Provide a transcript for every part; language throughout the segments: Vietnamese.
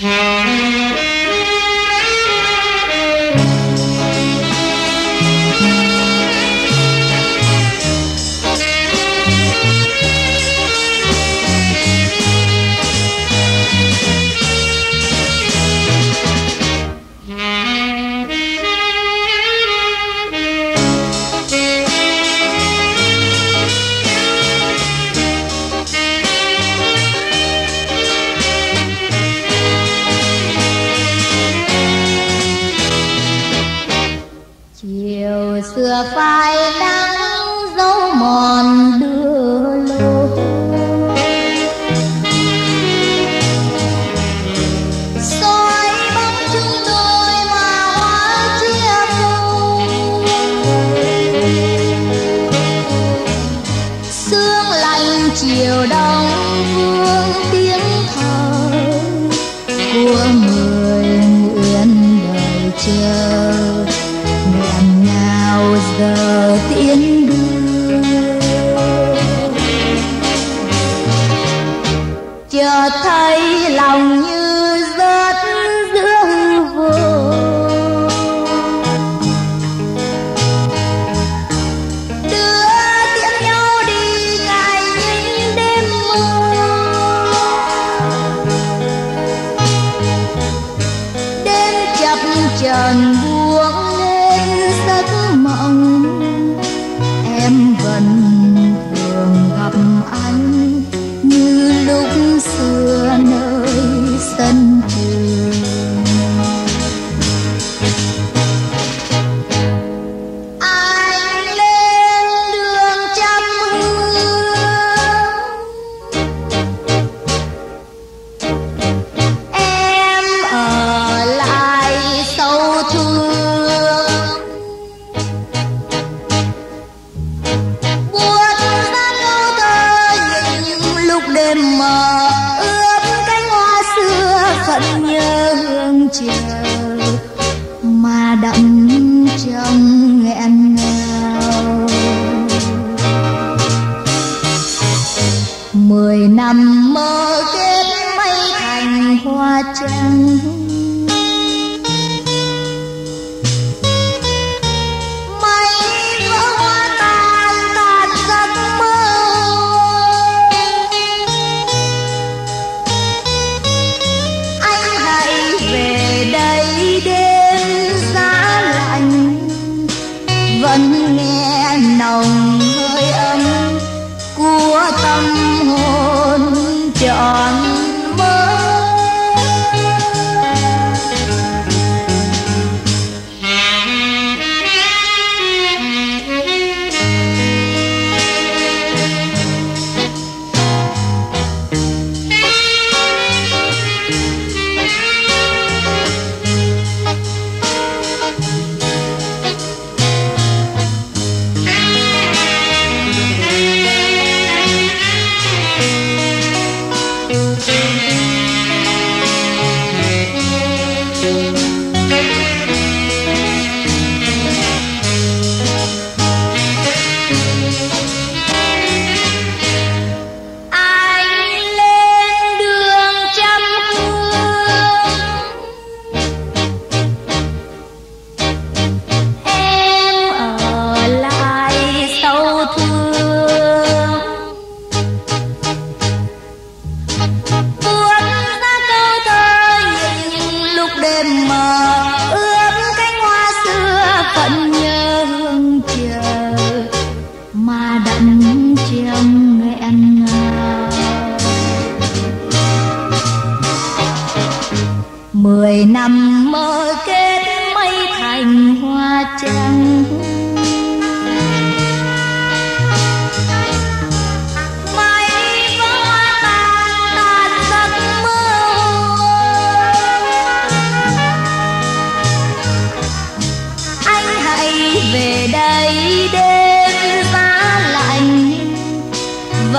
Mm-hmm.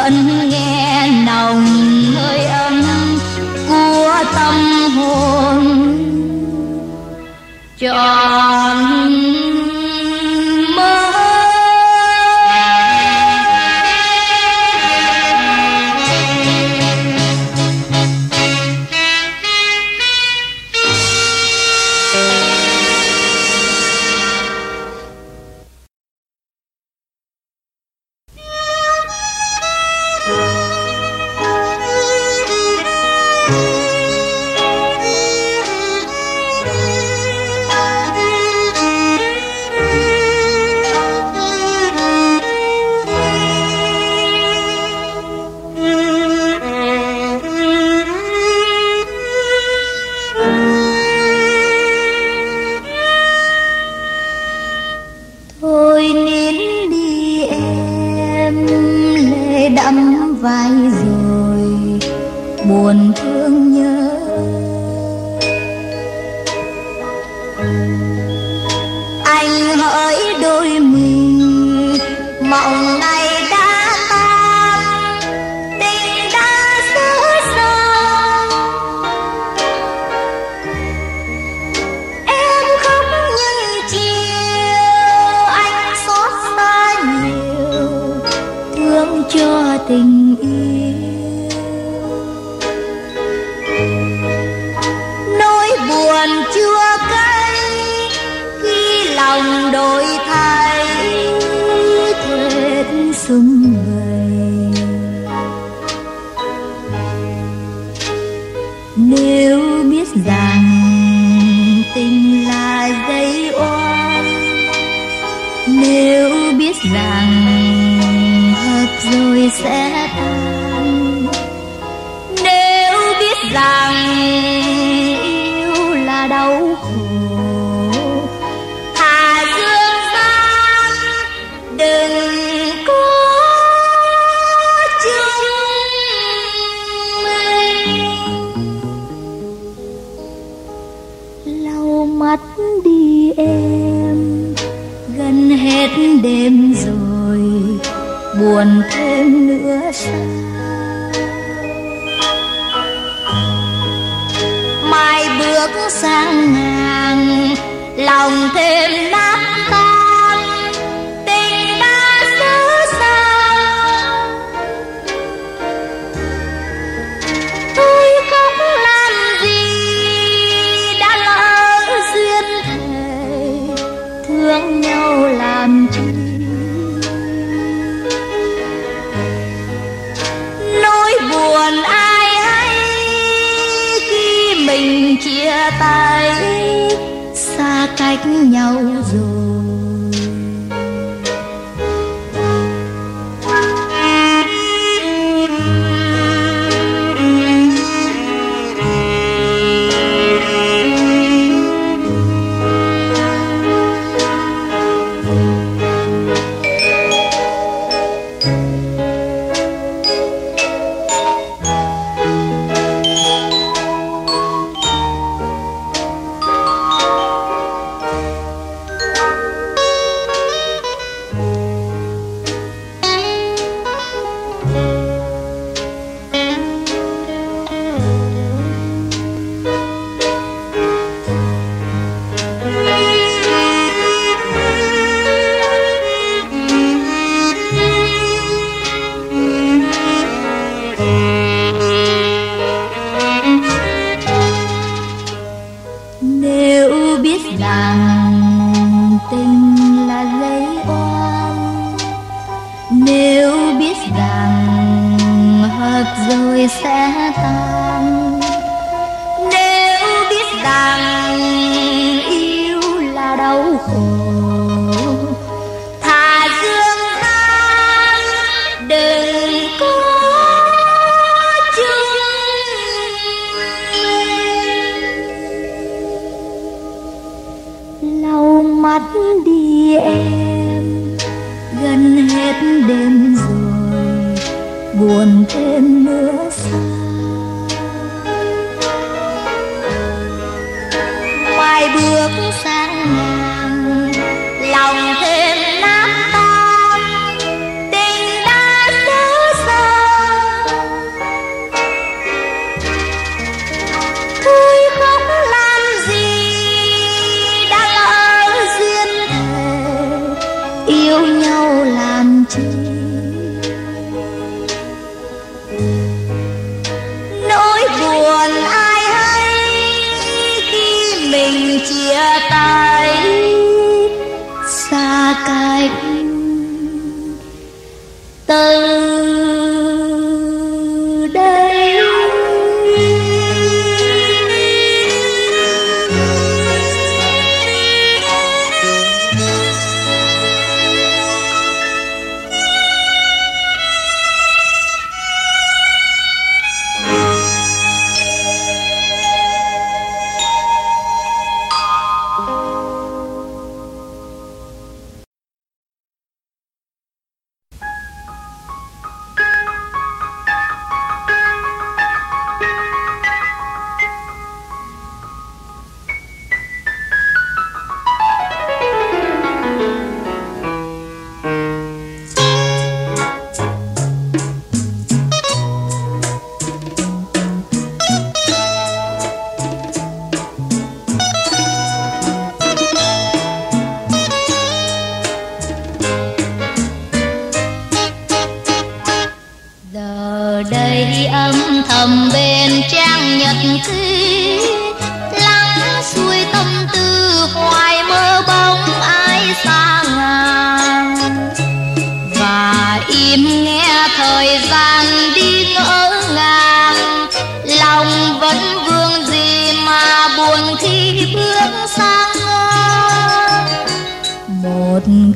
vẫn nghe nồng hơi ấm của tâm hồn. Cho I love buồn thêm nữa sao? Mai bước sang ngàn lòng thêm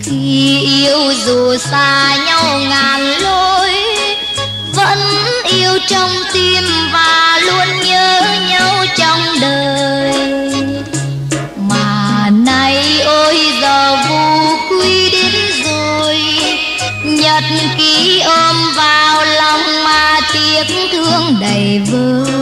khi yêu dù xa nhau ngàn lối, vẫn yêu trong tim và luôn nhớ nhau trong đời. Mà nay ôi giờ vu quy đến rồi, nhật ký ôm vào lòng mà tiếc thương đầy vơi.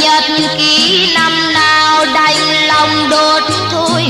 Nhật ký năm nào đành lòng đốt thôi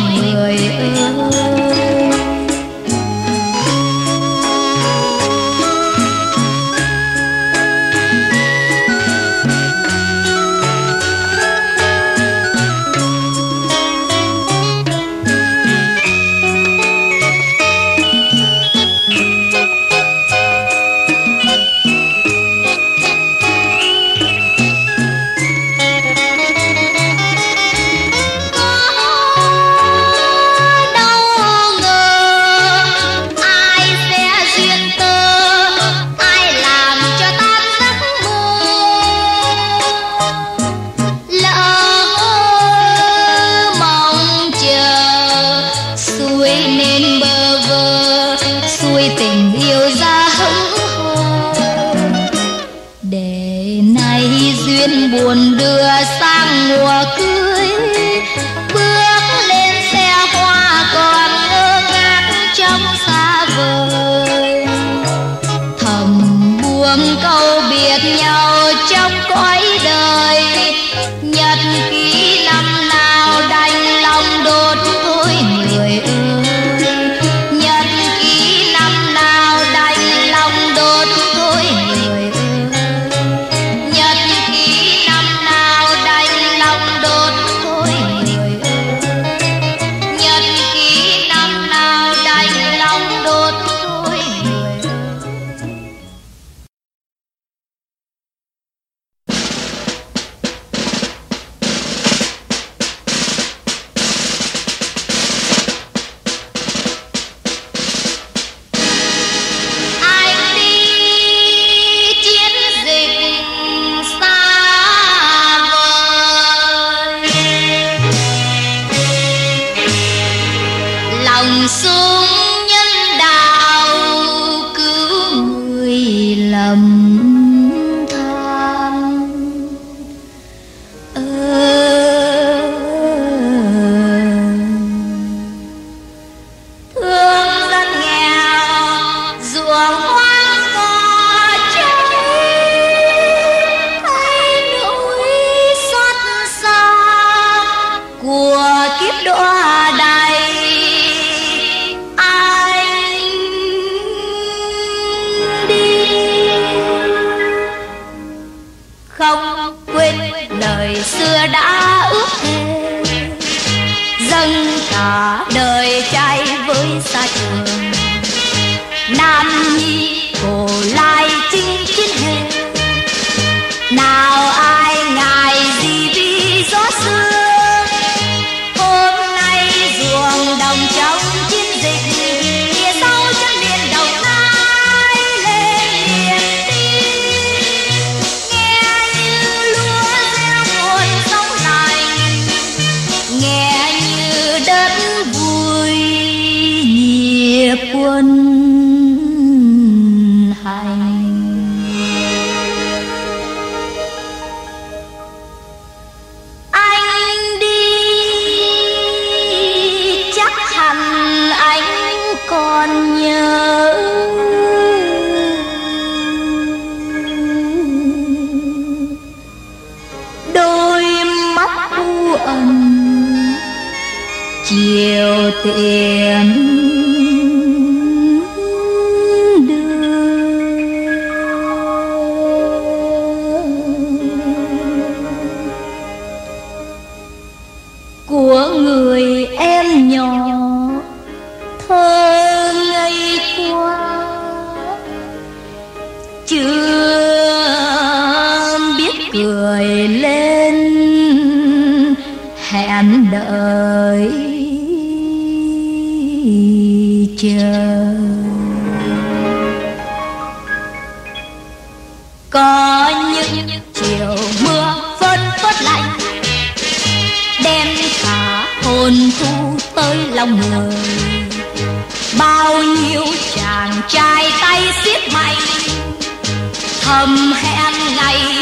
thầm hẹn ngày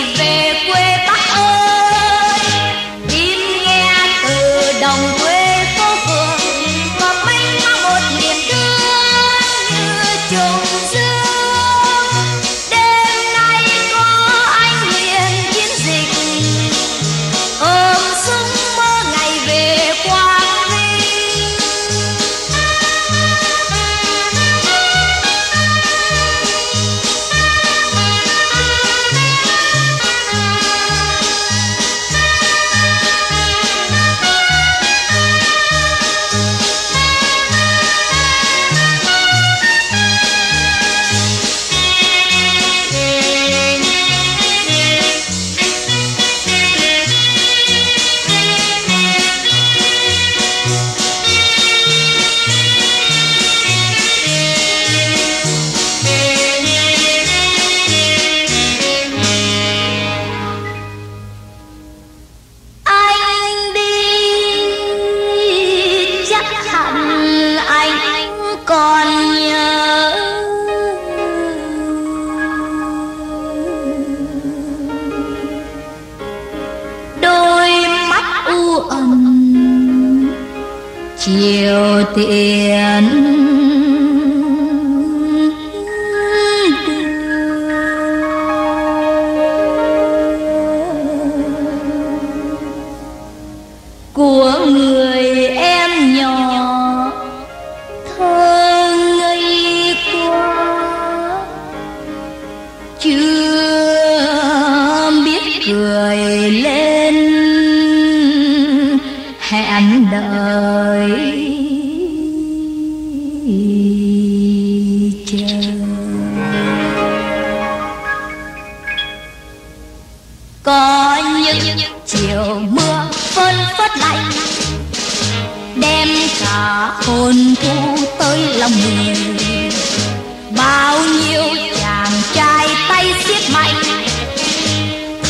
thiện.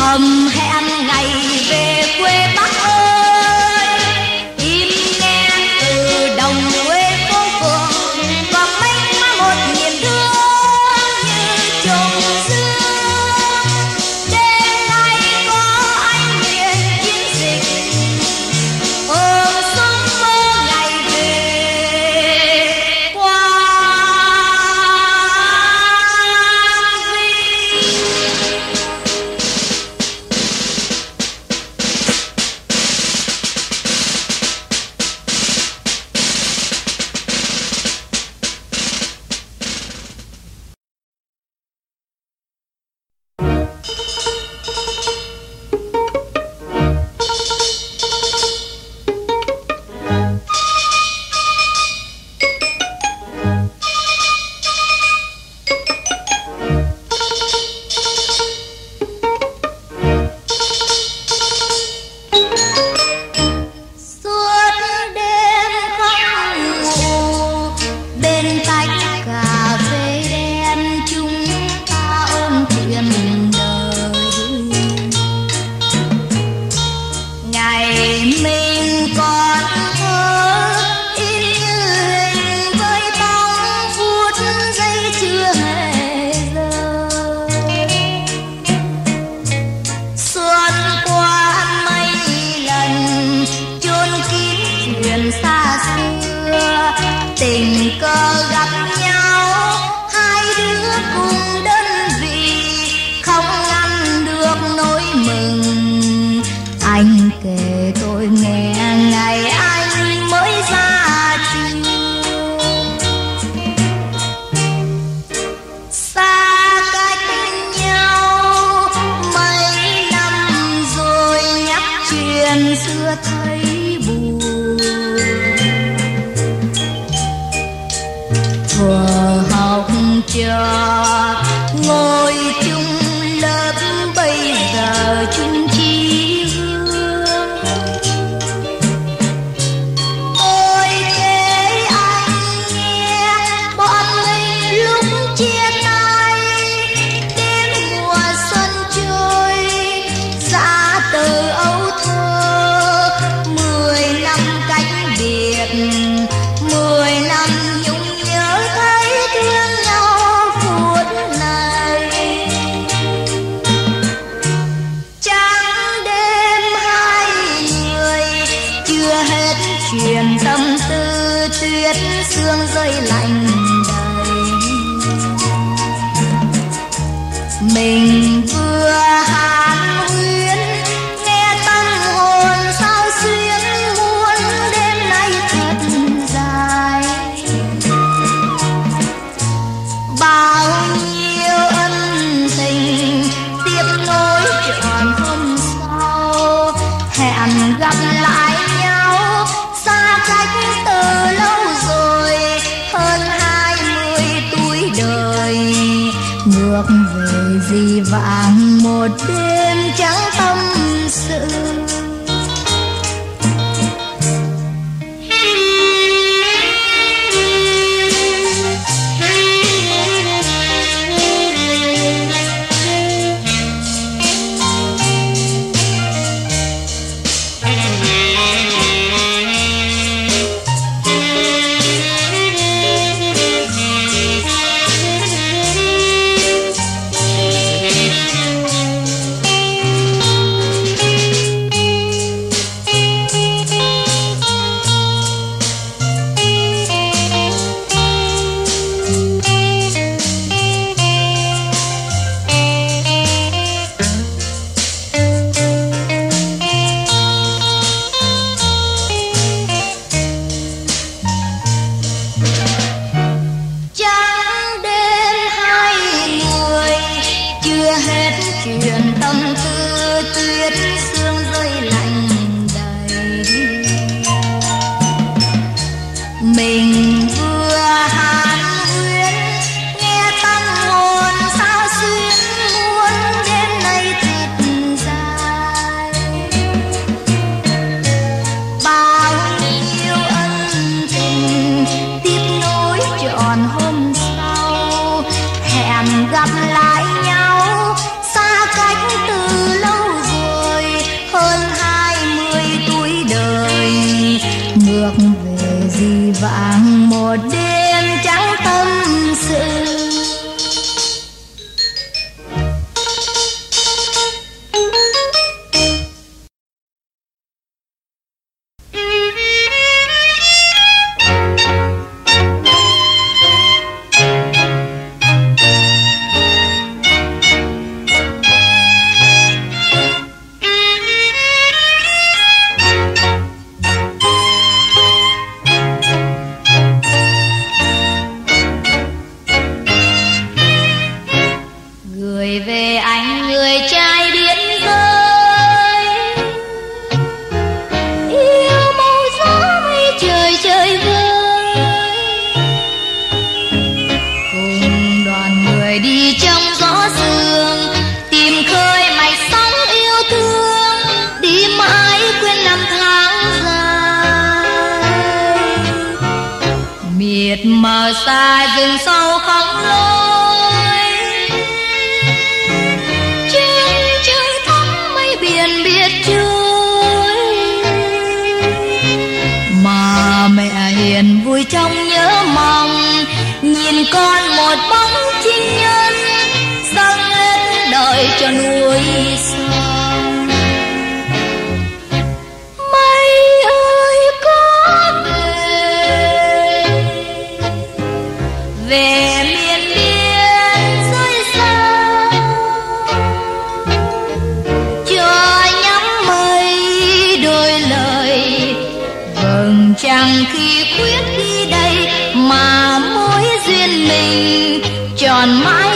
come Better. ngược về gì vàng một đêm trắng tâm. mình. on my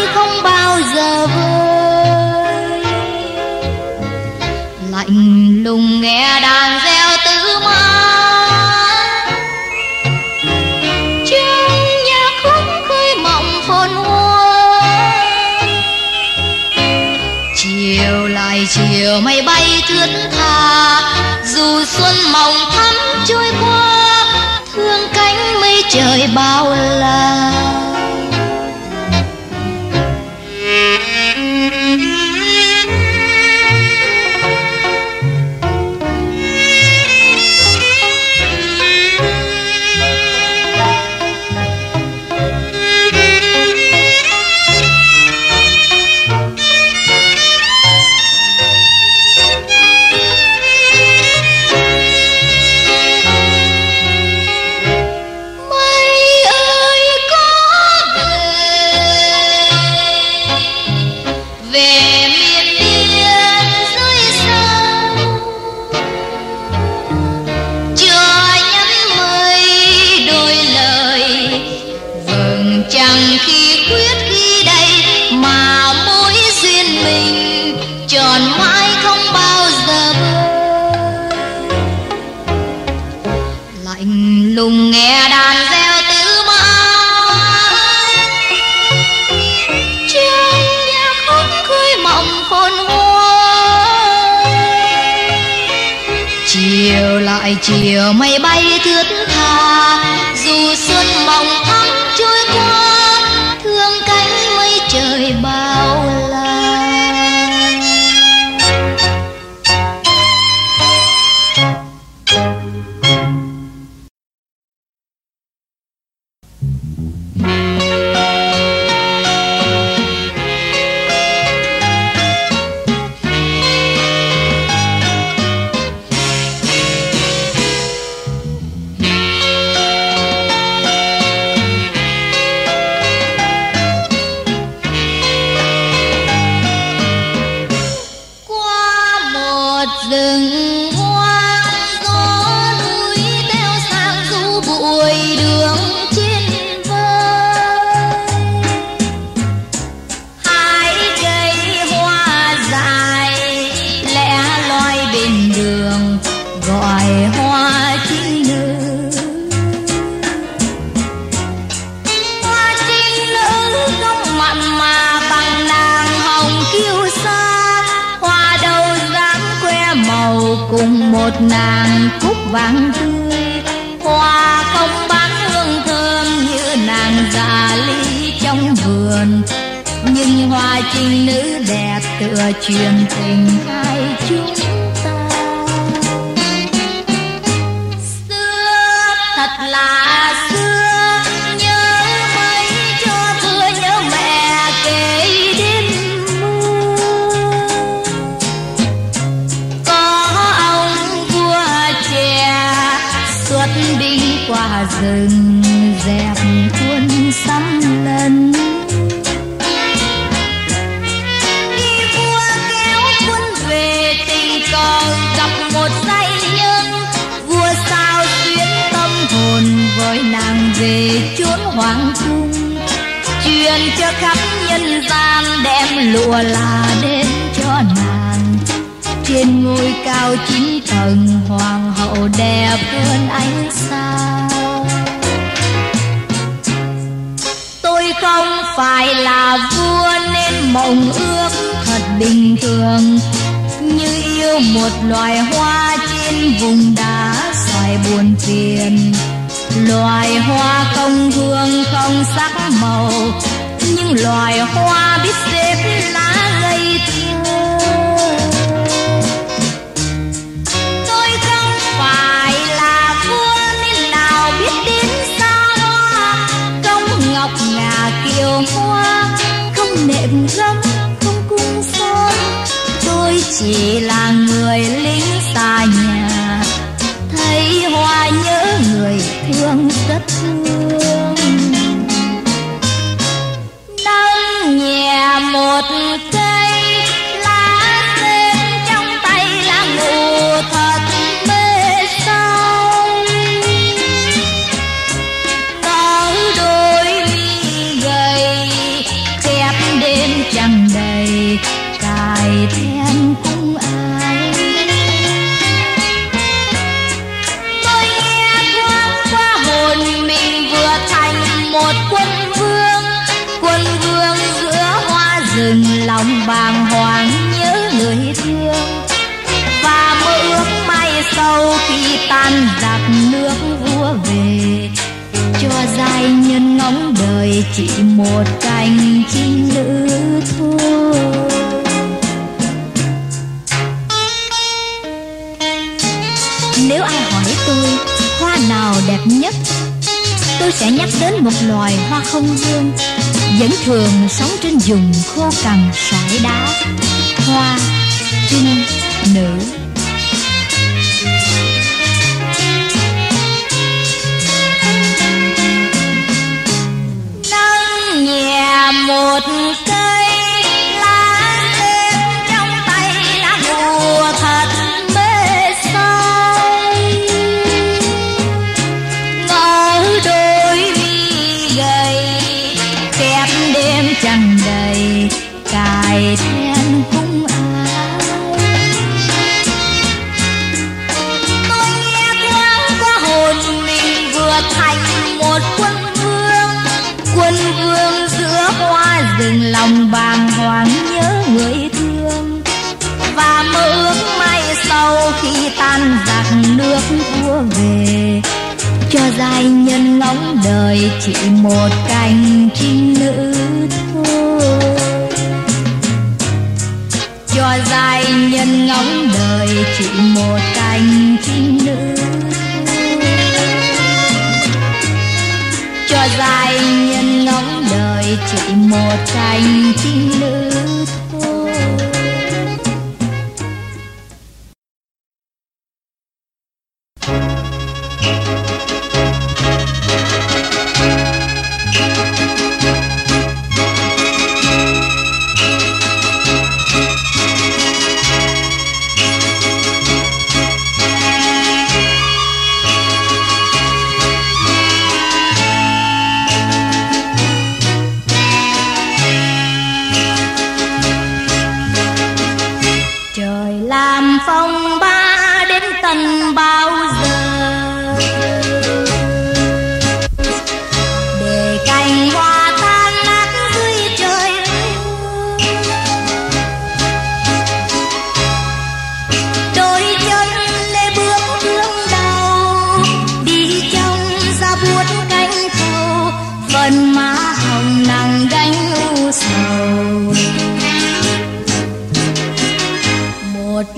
lụa là đến cho nàng. Trên ngôi cao chín tầng, hoàng hậu đẹp hơn ánh sao. Tôi không phải là vua nên mộng ước thật bình thường. Như yêu một loài hoa trên vùng đá xoài buồn phiền. Loài hoa không hương, không sắc màu những loài hoa biết xếp lá gây thu tôi không phải là vua nên nào biết đến xa hoa. Công ngọc ngà kiều hoa, không nệm gấm không cung son. Tôi chỉ là người khô cằn sải đá hoa trinh nữ. Nâng nhà một đời chỉ một cành trinh nữ thôi. Cho dài nhân ngóng đời chỉ một cành trinh nữ cho dài nhân ngóng đời chỉ một cành trinh nữ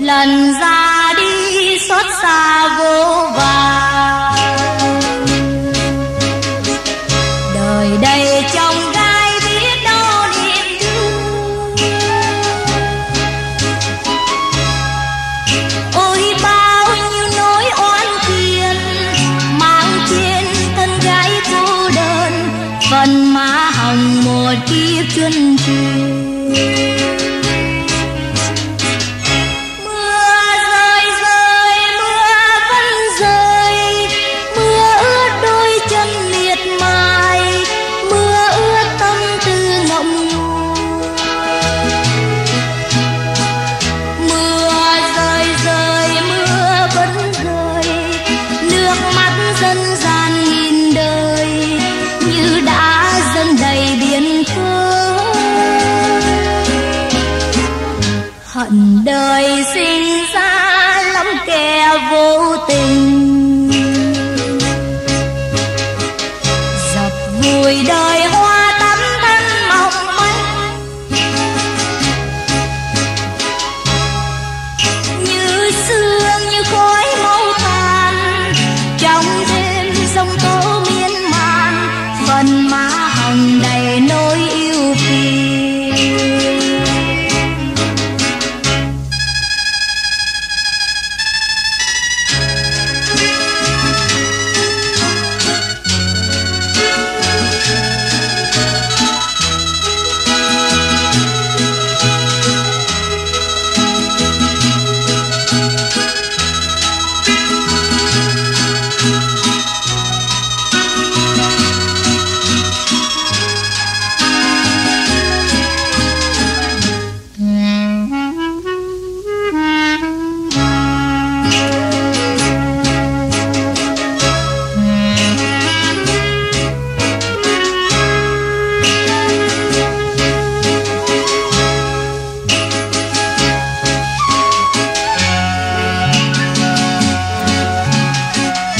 lần ra đi xót xa vô vàng